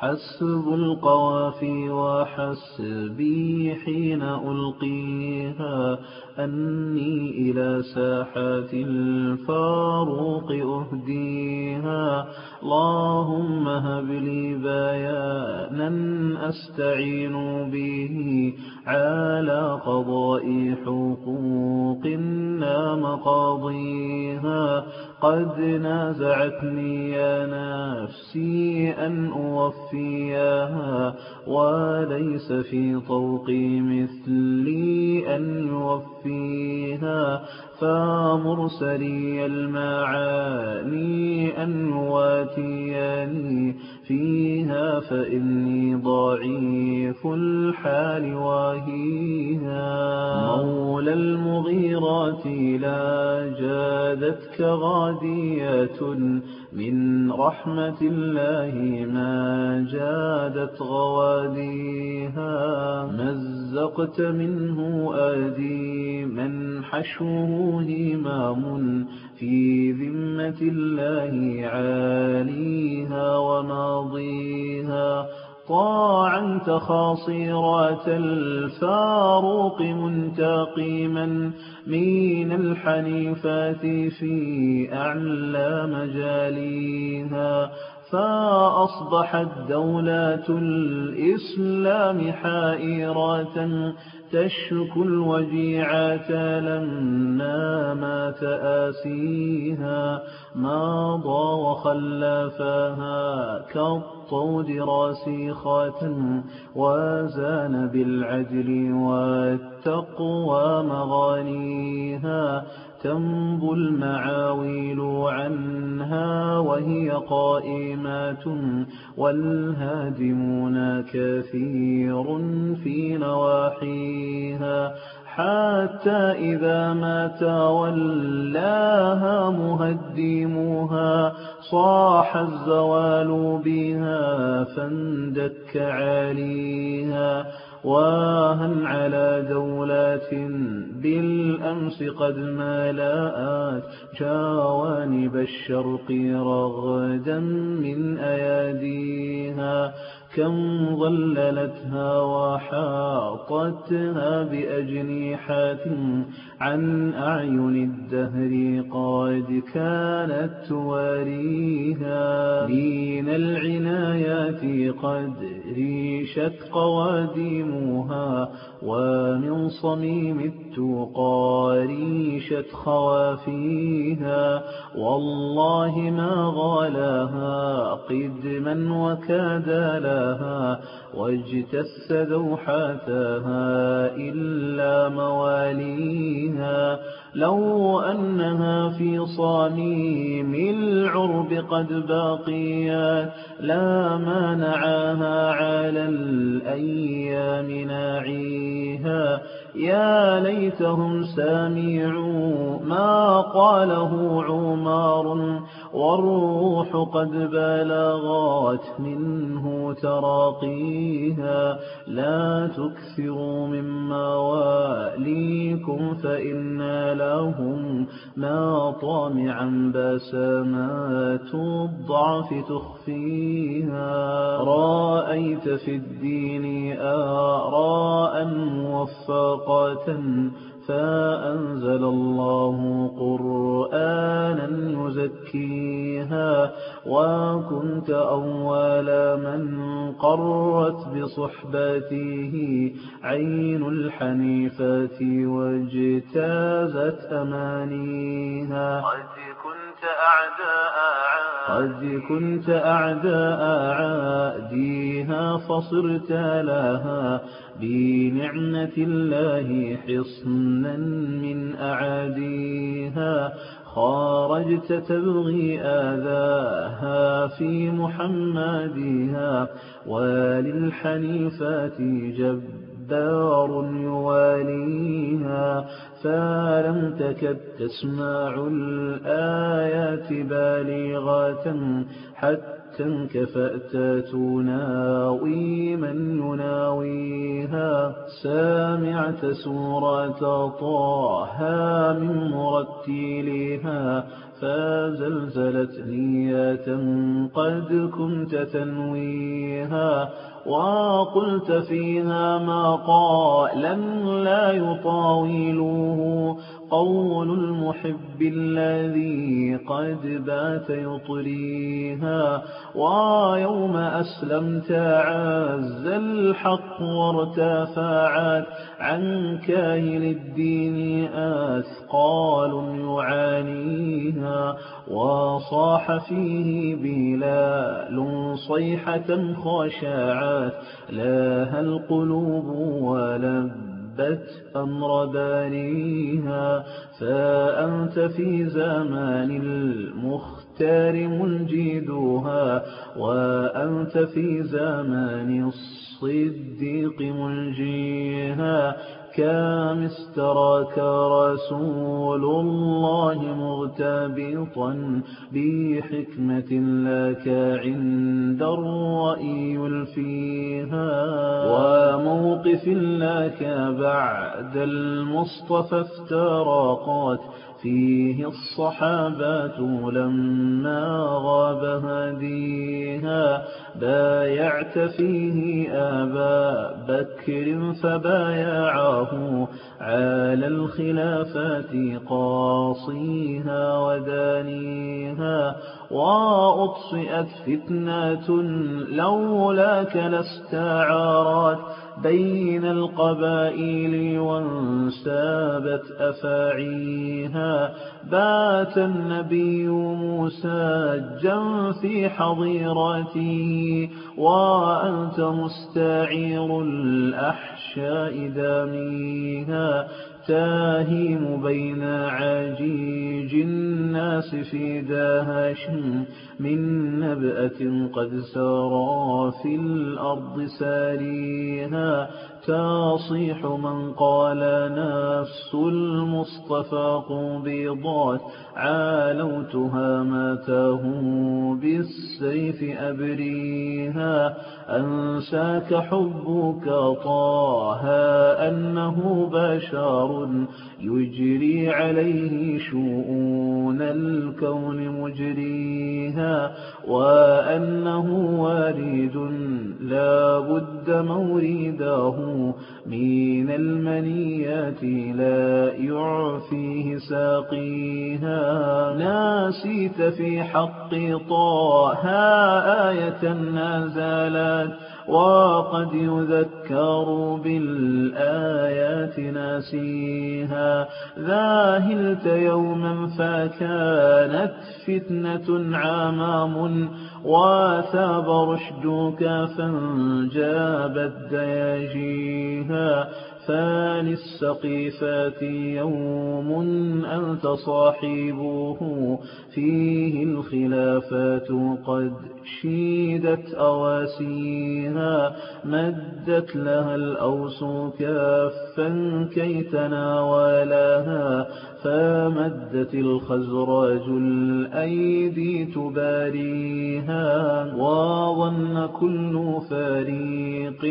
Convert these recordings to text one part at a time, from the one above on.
حسب القوافي وحسبي حين ألقيها. أني إلى ساحات الفاروق أهديها. اللهم هب لي بيانا أستعين به. على قضاء حقوق نام قاضيها. قد نازعتني يا نفسي أن أوفيها وليس في طوقي مثلي أن يوفيها. فمرسلي المعاني أن يواتيني فيها فإني ضعيف الحال واهيها مولى المغيرات لا جادتك غادية من رحمة الله ما جادت غواديها. مزقت منه آدي من حشوه همام في ذمة الله عاليها وماضيها. طاعا تخاصيرات الفاروق منتقما من الحنيفات في أعلى مجاليها. فأصبحت دولة الإسلام حائرة. تشكو الوجيعات لما مات آسيها ماضى وخلفها كالطود راسخة وزان بالعدل والتقوى مغانيها. تنبو المعاويل عنها وهي قائمات والهادمون كثير في نواحيها. حتى إذا ما تولاها مهدموها صاح الزوال بها فاندك عاليها. واهن على دولات بالأمس قد ملأت جوانب الشرق رغدا من أياديها كم ظللتها وحاطتها بأجنحة عن أعين الدهر قد كانت تواريها. دين العنايات قد ريشت قواديمها ومن صميم التقى ريشت خوافيها. والله ما غالاها قدما وكاد لها واجتث ذوحاتها إلا مواليها. لو أنها في صميم العرب قد باقيات لا مانعاها على الأيام ناعيها يا ليتهم سامعوا ما قاله عمار والروح قد بلغت منه تراقيها لا تكثروا من مواليكم فإن لهم ما طامعا بسمات الضعف تخفيها رأيت في الدين آراء موفقة فأنزل الله قرآنا يزكيها وكنت أول من قرت بصحبته عين الحنيفة واجتازت أمانيها قد كنت أعداء عاديها فصرت لها بنعمة الله حصنا من أعاديها خارجت تبغي آذاها في محمدها وللحنيفات جبار يواليها فلم تكد تسمع الآيات بالغة حتى انكفأت تناوي من يناويها. سامعت سورة طه من مرتلها فزلزلت نية قد كنت تنويها. وقلت فيها ما قالا لا يطاوله قول المحب الذي قد بات يطريها ويوم أسلمت عز الحق وارتفعت. عن كاهل الدين أثقال يعانيها وصاح فيه بلال صيحة خشعت لها القلوب ولبت حبت أمر باريها فأنت في زمان المختار منجدها وأنت في زمان الصديق منجيها كم استراك رسول الله مغتبطا بحكمة لك عند الرأي يلفيها. وموقف لك بعد المصطفى افترقات فيه الصحابة لما غاب هديها بايعت فيه آبا بكر فبايعه على الخلافة قاصيها ودانيها وأطفئت فتنة لولاك لاستعارت بين القبائل وانسابت أفاعيها بات النبي مساجا في حظيرته وأنت مستعير الأحشاء داميها. تاهيم بين عجيج الناس في دهش من نبأة قد سرى في الأرض ساريها. تصيح من قال نفس المصطفى قبضات عالوتها ماته بالسيف أبريها. أنساك حبك طه أنه بشر يجري عليه شؤون الكون مجريها وأنه وارد لا بد مورده من المنيات لا يعفيه ساقيها ناسيت في حق طه آية وقد يذكر بالآيات ناسيها ذاهلت يوما فكانت فتنة عمام وثاب رشدك فانجابت دياجيها ثاني السقيفات يوم أنت صاحبه فيه الخلافات قد شيدت أواسيها مدت لها الأوس كافا كي تناولها فمدت الخزرج الأيدي تباريها وظن كل فريق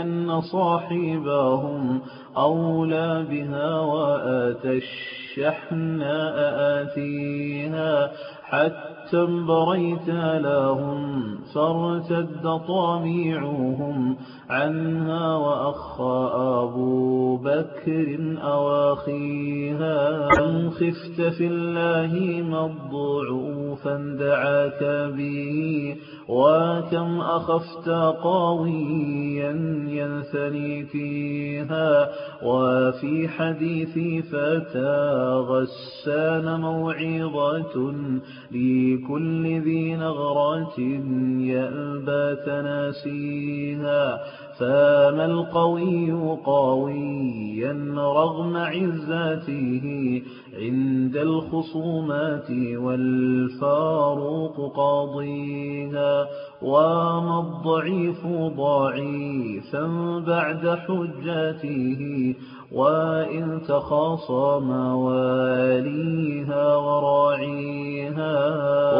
أن صاحبهم أولى بها وآتى الشحناء آتيها حتى انبريت لهم فارتد طاميعهم عنها وأخى أبو بكر أواخيها. أن خفت في الله مضعوفا دعاك به وكم أخفت قاويا ينثني فيها وفي حديث فتى غسان موعظة لكل ذي نغرة يأبى تناسيها فما القوي قويا رغم عزته عند الخصومات والفاروق قاضيها وما الضعيف ضعيفا بعد حجته وإن تخاصم واليها وراعيها.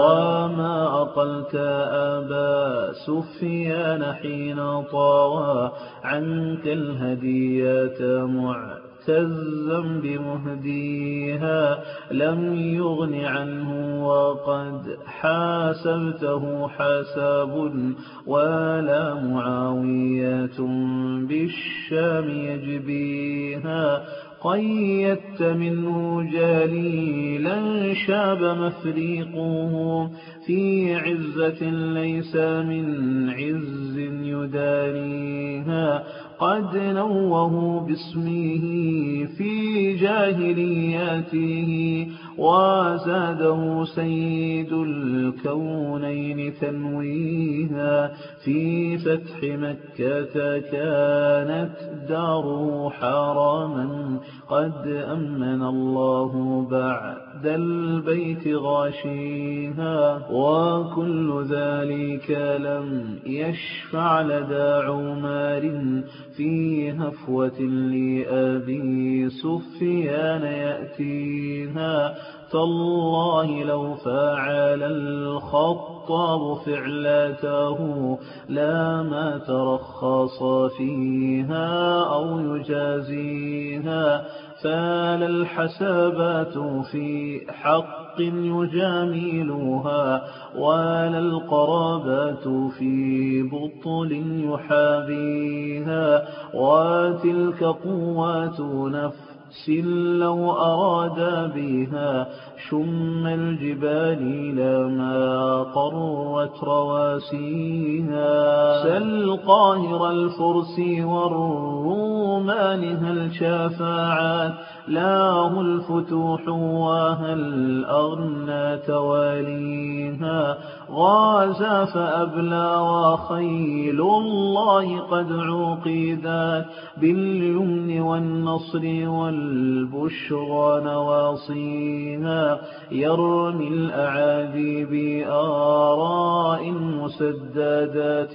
وما أقلت أبا سفيان حين طوى عنك الهدية معتزا بمهديها لم يغن عنه وقد حاسبته حساب ولا معاوية بالشام يجبيها. قيدت منه جليلا شاب مفريقه في عزة ليس من عز يداريها. قد نوه باسمه في جاهلياته وزاده سيد الكونين تنويها في فتح مكة كانت داره حراما. قد أمن الله بعد البيت غاشيها وكل ذلك لم يشفع لدى عمار في هفوة لأبي سفيان يأتيها. تالله لو فعل الخطاب فعلته لا ما ترخص فيها أو يجازيها. فال الحسابات في حق يجاملها ولا القرابات في بطل يحابيها. وتلك قوات نفس لو أراد بها شم الجبال لما قرت رواسيها سل قاهر الفرس والرومان هل شافعات لاه الفتوح وهل أغنى تواليها غازا فأبلى وخيل الله قد عقيدات باليمن والنصر والبشرى نواصيها يرمي الأعادي بآراء مسددات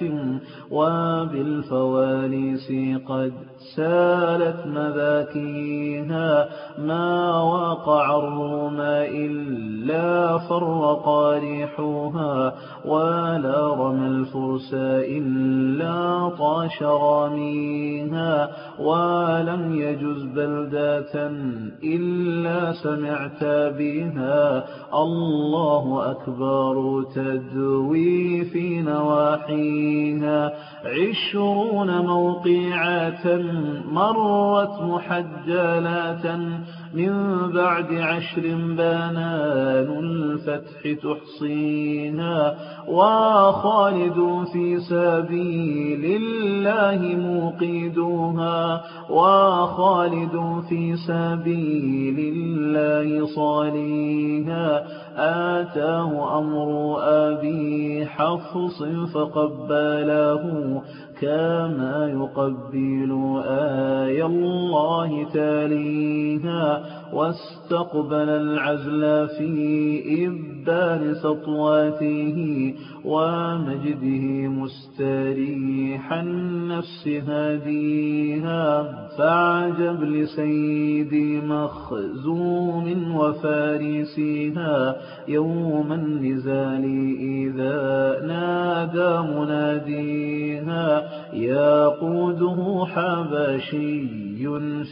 وبالفوانيس قد سالت مذاكيها ما وقع الروم إلا فرق ريحها ولا رمى الفرس إلا طاش راميها ولم يجز بلدة إلا سمعت بها. الله أكبر تدوي في نواحيها عشرون موقعة مرت محجلات من بعد عشر بنان الفتح تحصيها وخالد في سبيل الله موقدها وخالد في سبيل الله صاليها آتاه أمر أبي حفص فقبله. كما يقبل آي الله تاليها واستقبل العزل في إبان سطواته ومجده مستريح النفس هديها فعجب لسيد مخزوم وفارسها يوم النزال إذا نادى مناديها يقوده حبشي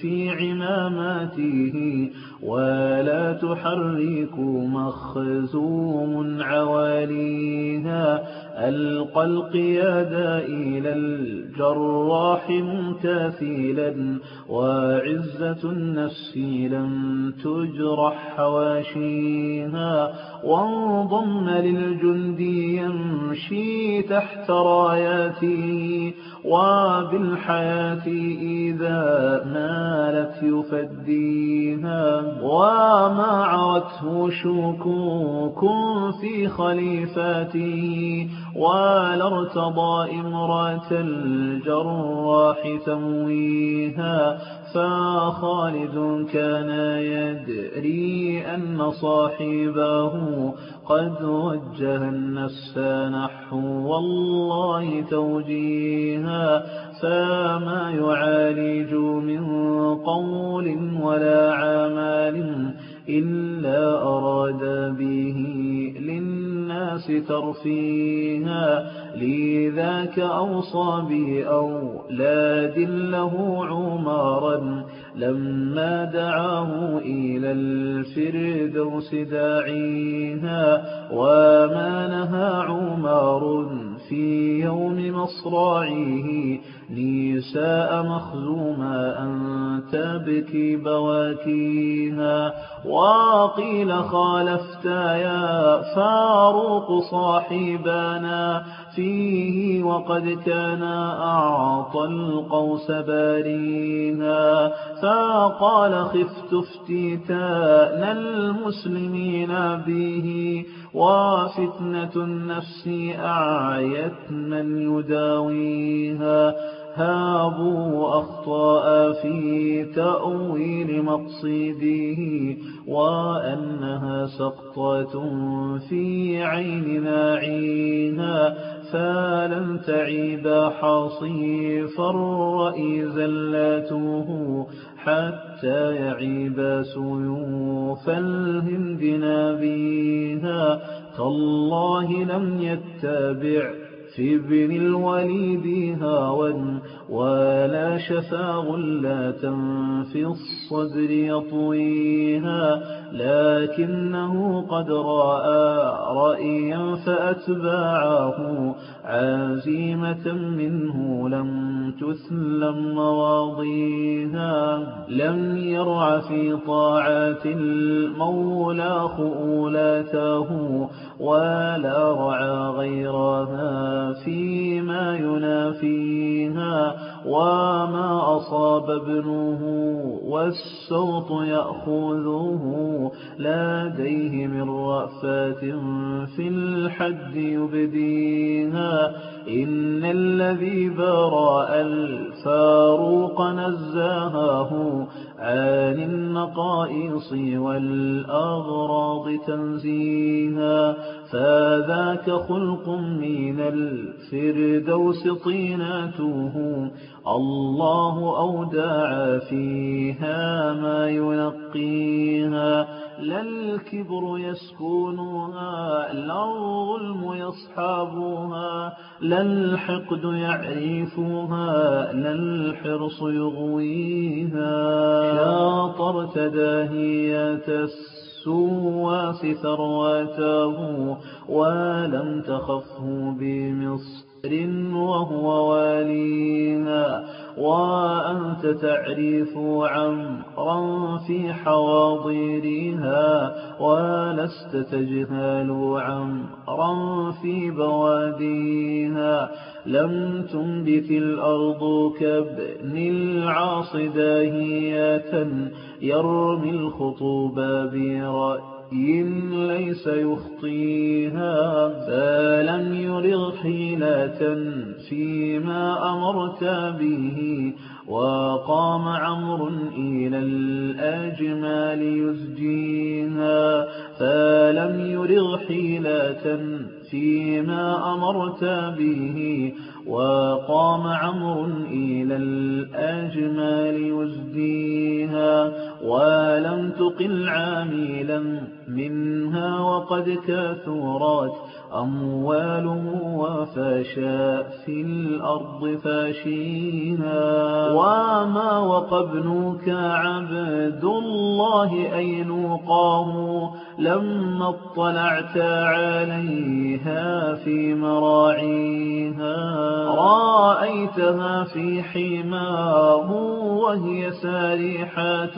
في عماماته ولا تحرك مخزوم عواليها ألقى القيادة إلى الجراح ممتثلا وعزة النفس لم تجرح حواشيها وانضم للجند يمشي تحت راياته وبالحياة إذا مالت يفديها وما عرته شكوك في خليفاته ولا ارتضى إمرة الجراح تمويها فخالد كان يدري أن صاحبه قد وجه النفس نحو والله توجيها فما يعالج من قول ولا عمال إلا أراد به ترفيها لذاك أوصى بأولاد له عمارا لما دعاه إلى الفردوس داعيها وما نهى عمر في يوم مصرعه نساء مخزوما أن تبكي بواكيها وقيل خالفت يا فاروق صاحبنا فيه وقد كان أعطى القوس باريها فقال خفت افتتان المسلمين به وفتنة النفس أعيت من يداويها. هابوا أخطاء في تأويل مقصده وأنها سقطة في عين ناعيها. فلن تعيب حصيف الرأي زلاته حتى يعيب سيوف الهند نابيها. تالله لم يتبع في ابن الوليد هاوا ولا شفا غلة في الصدر يطويها. لكنه قد رأى رأيا فأتباعه عزيمة منه لم تثلم مواضيها لم يرع في طاعات المولى خؤولاته ولا رعى غيرها فيما ينافيها. وما أصاب ابنه والسوط يأخذه لديه من رأفات في الحد يبديها إن الذي براء الفاروق نزاهه عن النقائص والأغراض تنزيها فذاك خلق من الفردوس طيناته الله أودع فيها ما ينقيها لا الكبر يسكنها لا الظلم يصحابها لا الحقد يعرفها لا الحرص يغويها. شاطرت داهية السواس ثرواته ولم تخفه بمصر. وهو واليها وأنت تعرف عمرا في حواضرها ولست تجهل عمرا في بواديها لم تنبت الأرض كابن العاص داهية يرمي الخطوب برأي ليس يخطيها فلم حيلة فيما أمرت به وقام عمرو إلى الأجمال يزجيها فلم يرغ حيلة فيما أمرت به وقام عمرو إلى الأجمال يزديها ولم تقل عاملا منها وقد كثرت أمواله وفشاء في الأرض فاشيها وما وقبنك عبد الله أي نوقاه لما اطلعت عليها في مراعيها. رأيتها في حماه وهي سارحات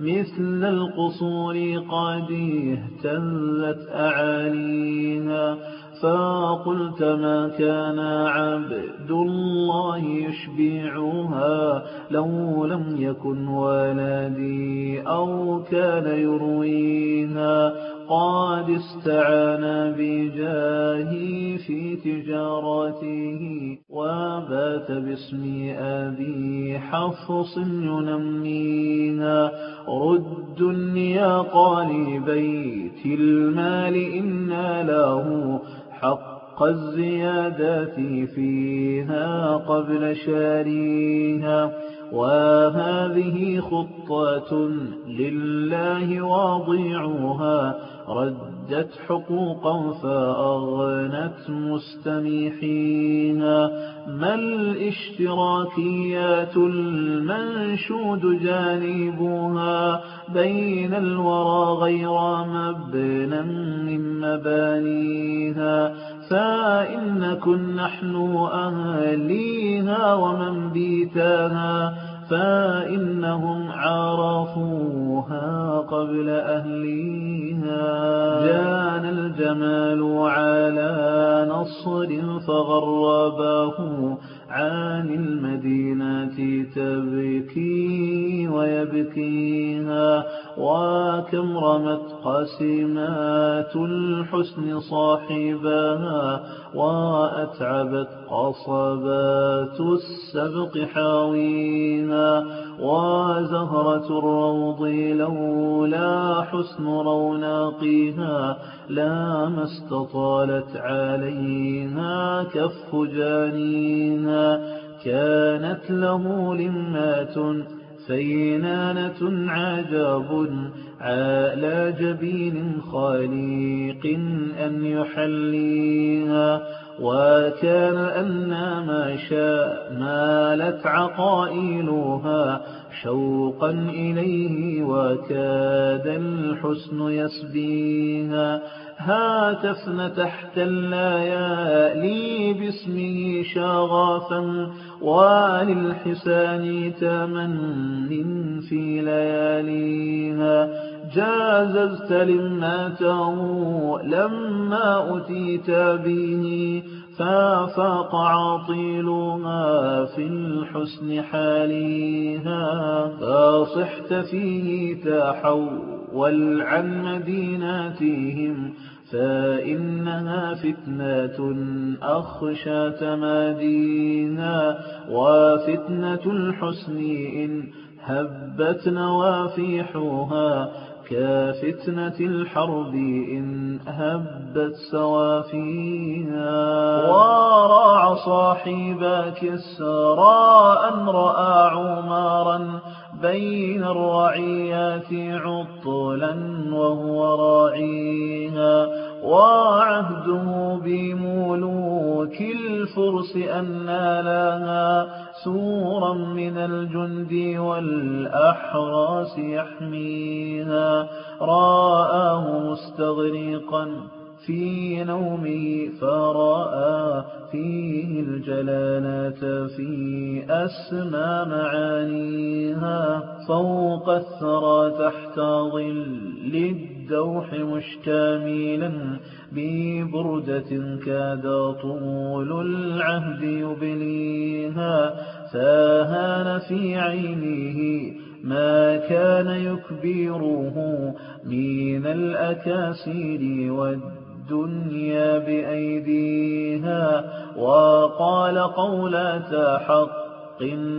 مثل القصور قد اهتزت أعاليها. فقلت ما كان عبد الله يشبعها لو لم يكن ولدي أو كان يرويها. قد استعان بجاهي في تجارته وبات باسم أبي حفص ينميها. رد يا قال بيت المال إنا له حق الزيادة فيها قبل شاريها وهذه خطة لله واضعها ردت حقوقا فأغنت مستميحيها ما الاشتراكيات المنشود جانبها بين الورى غير مبنى من مبانيها؟ فإنكن نحن أهليها ومن بيتاها فإنهم عرفوها قبل أهليها. جان الجمال على نصر فغربه عن المدينة تبكي ويبكيها وكم رمت قسمات الحسن صاحبها وأتعبت قصبات السبق حاويها. وزهرة الروض لولا حسن روناقها لا استطالت عليها كف جانيها كانت له لمات فينانة عجاب على جبين خليق أن يحليها. وكان أن ما شاء مالت عقائلها شوقا إليه وكاد الحسن يسبيها. هاتفن تحت الليالي باسمه شغافا وللحسان تمن في لياليها. جاززت لماته لما أتيت به. فافاق عطيلها في الحسن حاليها فصحت فيه تحول عن مدينتهم فإنها فتنة أخشى تمادينا وفتنة الحسن إن هبت نوافيحها كفتنة الحرب إن هبت سوافيها. وراع صاحب كسرى أن رأى عمارا بين الرعيات عطلا وهو راعيها. وعهده بملوك الفرس أن لها سورا من الجند والأحراس يحميها. رآه مستغرقا. في نومه فرأى فيه الجلالة في أسمى معانيها فوق الثرى تحت ظل الدوح مشتملا ببردة كاد طول العهد يبليها فهان في عينه ما كان يكبره من الأكاسير والدنيا بأيديها وقال قولة حق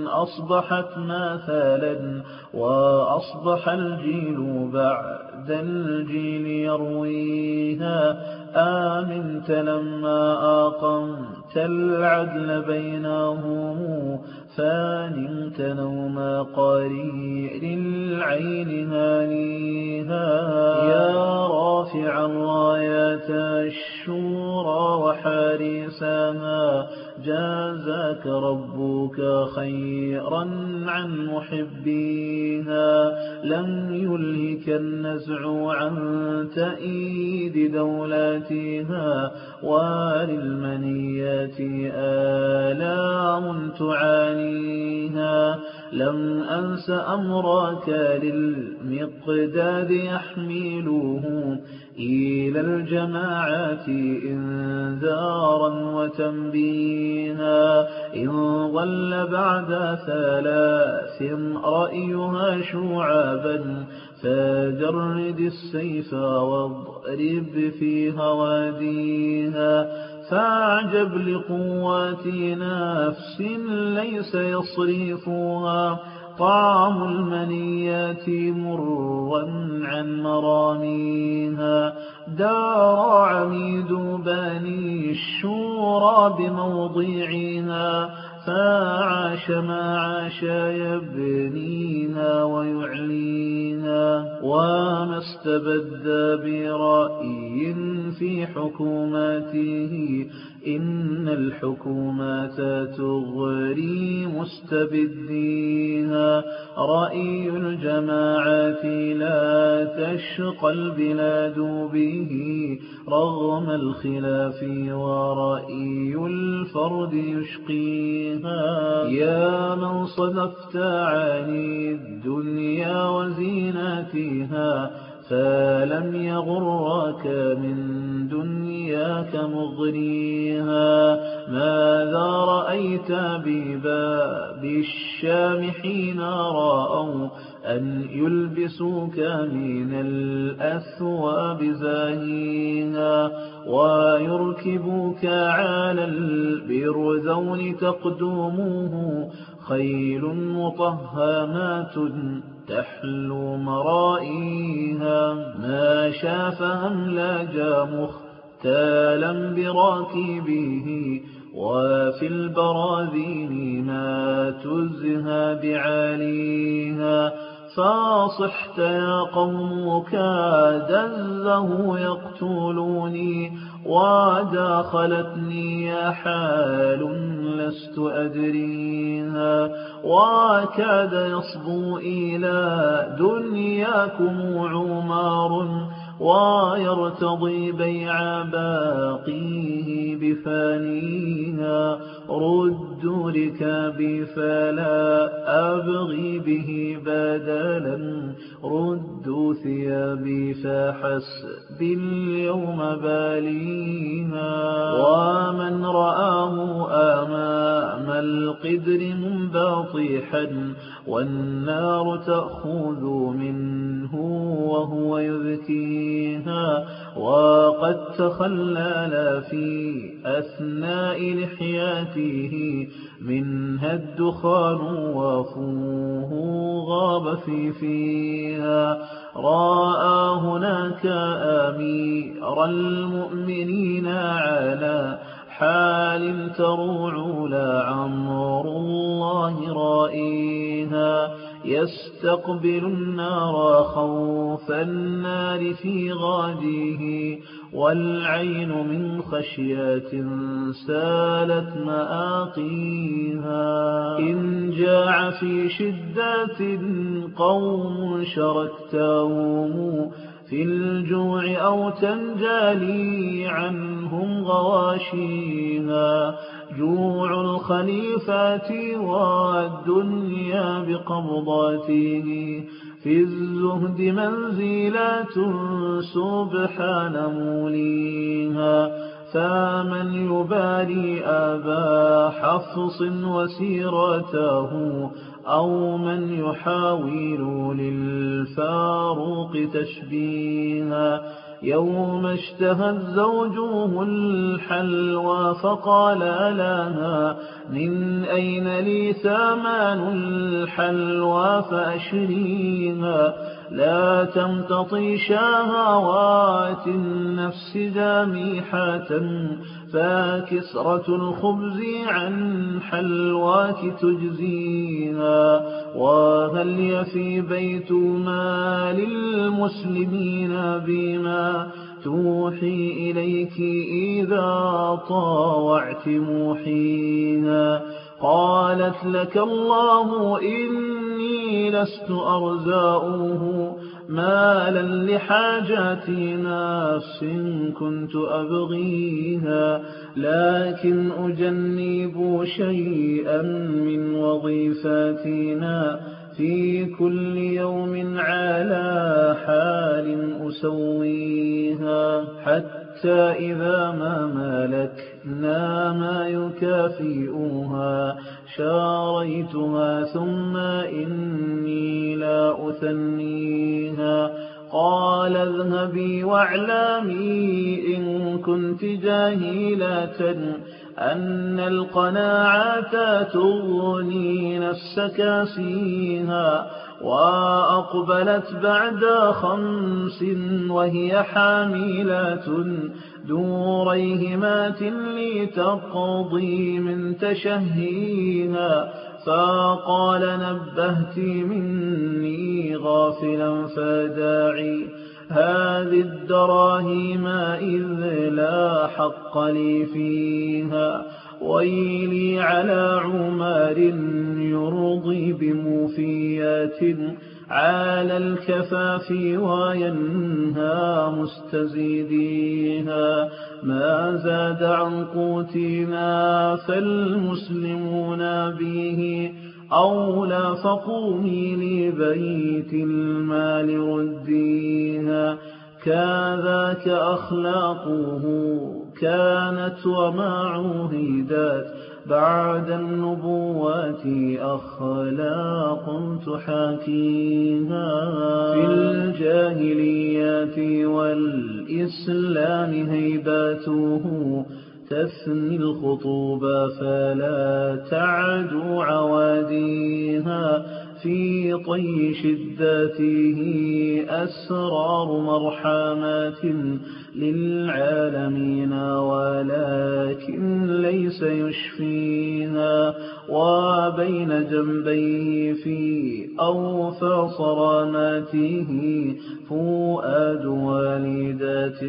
أصبحت مثلا وأصبح الجيل بعد الجيل يرويها آمنت لما أقمت العدل بينهم فنمت نوم قرير العين هانيها يا رافع الرايات الشورى وحارسها جازاك ربك خيرا عن محبيها. لم يلهك النزع عن تأييد دولاتها وللمنيات آلام تعانيها. لم أنس أمرك للمقداد يحمله إلى الجماعات إنذارا وتنبيها. إن ظل بعد ثلاث رأيها شعابا فجرد السيف واضرب في هواديها. فاعجب لقوات نفس ليس يصرفها. طعم المنيات مرا عن مراميها. دار عميد بني الشورى بموضعها. فعاش ما عاش يبنيها ويعليها. وما استبد برأي في حكومته إن الحكومات تغري مستبديها. رأي الجماعات لا تشقى البلاد به رغم الخلاف ورأي الفرد يشقيها. يا من صدفت عن الدنيا وزيناتها فلم يغرك من دنياك مغنيها ماذا رأيت بباب الشام حين رأوا أن يلبسوك من الأثواب زاهيها ويركبوك على البرزون تقدمه خيل مطهمات تحلو مرائيها ما شاف أملاج مختالا براكبه وفي البراذين ما تزهى بعاليها فاصحت يا قوم كادزه يقتلوني وداخلتني حال لست أدريها وكاد يصبو إلى دنياكم عمار ويرتضي بيع باقيه بفانيها ردوا ركابي فلا أبغي به بدلا. ردوا ثيابي فحسبي اليوم باليها. ومن رآه أمام القدر منبطحا والنار تأخذ منه وهو يذكيها وقد تخلل في أثناء لحياته منها الدخان وفوه غاب في فيها. رأى هناك أمير المؤمنين على حال تروع لعمر الله رائيها. يستقبل النار خوف النار في غاده والعين من خشية سالت مآقيها. إن جاع في شدة قوم شركتهم في الجوع أو تنجلي عنهم غواشيها. جوع الخليفات والدنيا بقبضاته. في الزهد منزلات سبحان موليها. فمن يبالي أبا حفص وسيرته أو من يحاول للفاروق تشبيها. يوم اشتهت زوجه الحلوى فقال لها من أين لي ثمان الحلوى فأشريها؟ لا تمتطي شهوات النفس داميحة فكسرة الخبز عن حلواك تجزيها وهل يفي بيت مال المسلمين بما توحي إليك إذا طاوعت موحيها قالت لك الله إني لست أرزاؤه مالا لحاجات نفس كنت أبغيها لكن أجنب شيئا من وظيفاتنا. في كل يوم على حال أسويها. حتى إذا ما ملكنا ما يكافئها. شاريتها ثم إني لا أثنيها. قال اذهبي واعلمي إن كنت جاهلة أن القناعات تغني نفسك سيها وأقبلت بعد خمس وهي حاملة دوري همات لتقضي من تشهيها فقال نبهت مني غافلا فداعي هذه الدراهم إذ لا حق لي فيها ويلي على عمر يرضي بموفيات على الكفاف وينهى مستزيديها. ما زاد عن قوتنا فالمسلمون به أولى فقومي لبيت المال رديها. كذاك أخلاقه كانت وما عهدت بعد النبوات أخلاق تحاكيها في الجاهليات والإسلام هيباته تثني الخطوب فلا تعدو عواديها في طي شدته أسرار مرحمات للعالمين ولكن ليس يشفيها وبين جنبيه في أوفى صراماته فؤاد والدات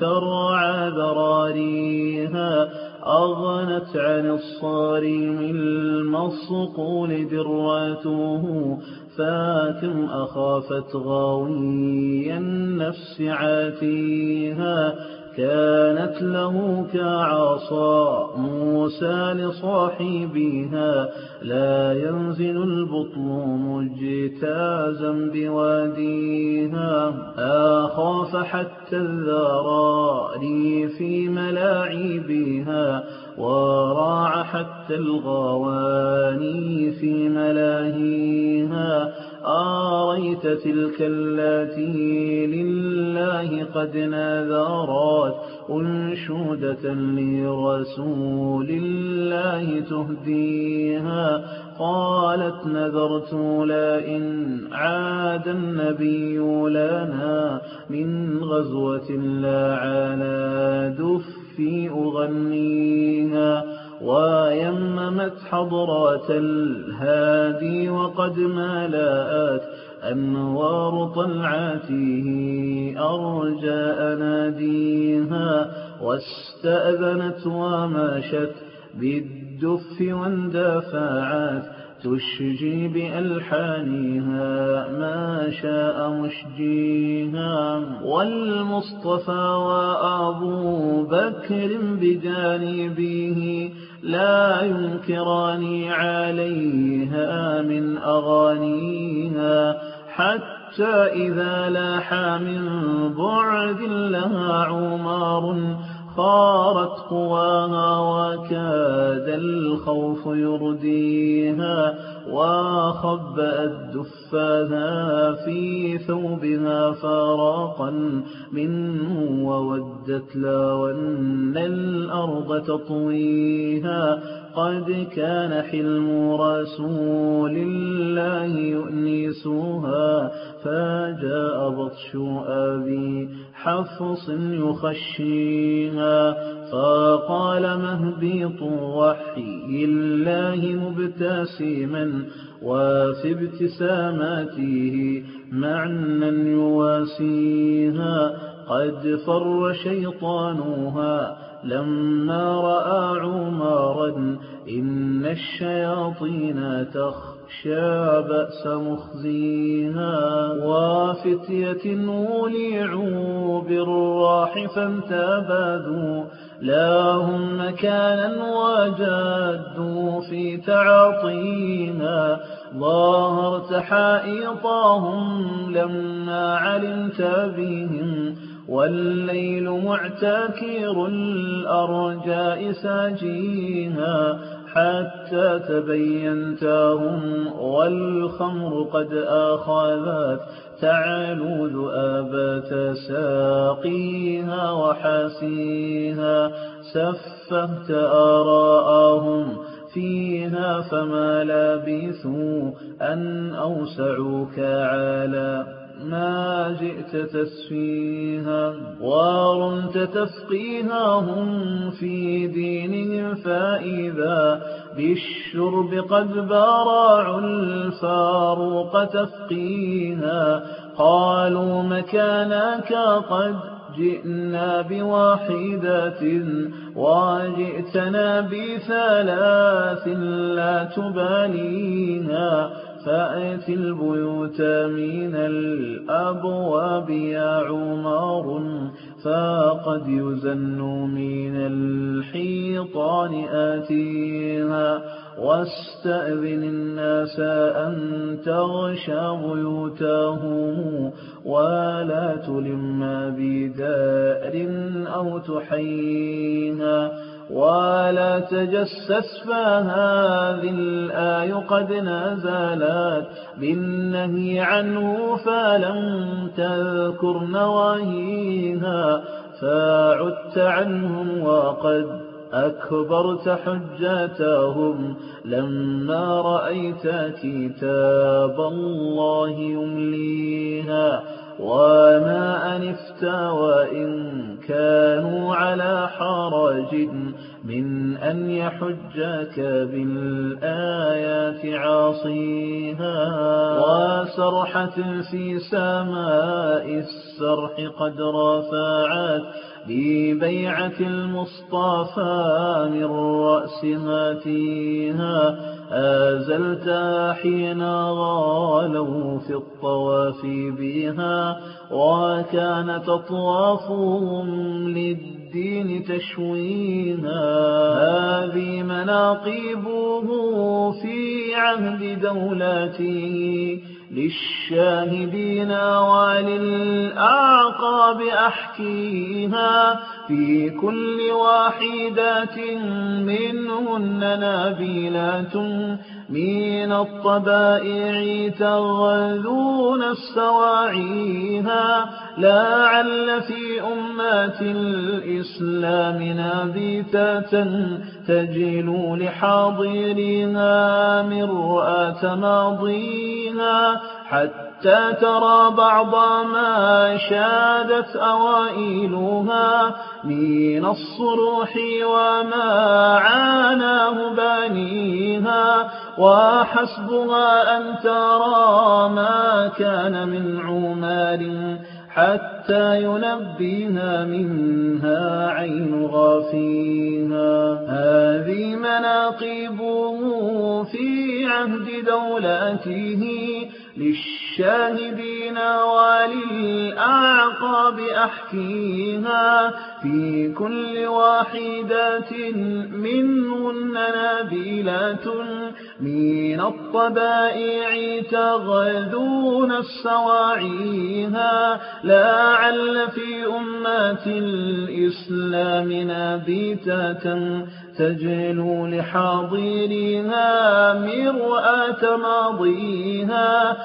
ترعى ذراريها أغنت عن الصارم المصقول دراته فاتم أخافت غاوي النفس عاتيها كانت له كعصا. موسى لصاحبها لا ينزل البطن مجتازا بواديها. أخاف حتى الذراري في ملاعبها وراع حتى الغواني في ملاهيها. آريت تلك التي لله قد نذرات أنشودة لرسول الله تهديها؟ قالت نذرت لئن عاد النبي لنا من غزوة لا على دفي أغنيها. ويممت حضرات الهادي وقد ملأت أنوار طلعته أرجى أناديها واستأذنت ومشت بالدف واندفعت تشجي بألحانها ما شاء مشجيها والمصطفى وأبو بكر بجانبه لا ينكران عليها من أغانيها حتى إذا لاح من بعد لها عمار خارت قواها وكاد الخوف يرديها وخبأت دفاها في ثوبها فراقا منه وودت لو أن الأرض تطويها. قد كان حلم رسول الله يؤنسها فجاء بطش أبي حفص يخشيها فقال مهبيط وحي الله مبتسما وفي ابتساماته معنى يواسيها. قد فر شيطانها لما رأى عمارا إن الشياطين تخشى بأس مخزيها وفتية وليعوا بالراح فانتبذوا لا هم مكانا وجادوا في تعاطينا ظاهرت حائطاهم لما علمت بهم والليل معتكر الأرجاء ساجيها حتى تبينتهم والخمر قد أخذت تعلو ذؤابة ساقيها وحاسيها سفهت آراءهم فيها فما لبثوا أن أوسعوك على ما جئت تسفيها وارنت تسقيها هم في دينهم فإذا بالشرب قد باراعوا الفاروق تسقيها قالوا مكانك قد جئنا بواحدة وجئتنا بثلاث لا تبالينا فأت البيوت من الأبواب يا عمر فقد يزن من الحيطان آتيها واستأذن الناس أن تغشى بيوتهم ولا تلم بدار أو تحييها ولا تجسس فهذه الآية قد نزلت بالنهي عنه فلم تذكر نواهيها فعدت عنهم وقد أكبرت حجتهم لما رأيت كتاب الله يمليها وما أنفت وإن كانوا على حرج من أن يحجك بالآيات عاصيها وسرحة في سماء السرح قد رفعت ببيعة المصطفى من رأس هاتيها آزلت حين غالوا في الطواف بها وكان تطوافهم للدين تشويها. هذه مناقبه في عهد دولته. للشاهدين وللأعقاب أحكيها في كل واحدة منهن نابلات من الطبائع تغذون السواعيها. لعل في أمات الإسلام نابتة تجل لحاضرها مرآة ماضيها حتى ترى بعض ما شادت أوائلها من الصروح وما عاناه بانيها وحسبها أن ترى ما كان من عمال حتى ينبيها منها عين غافيها. هذه مناقبه في عهد دولته للشاهدين وللأعقاب أحكيها في كل واحدة منهن نبيلة من الطبائع تغذون السواعيها. لعل في أمات الإسلام نبيتة تجلو لحاضرها مرآة ماضيها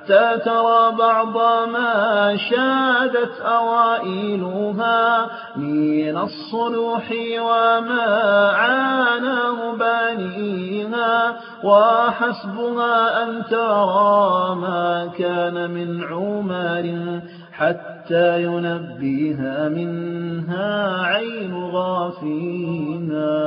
حتى ترى بعض ما شادت أوائلها من الصلوح وما عاناه بانيها وحسبها أن ترى ما كان من عمر حتى ينبيها منها عين غافينا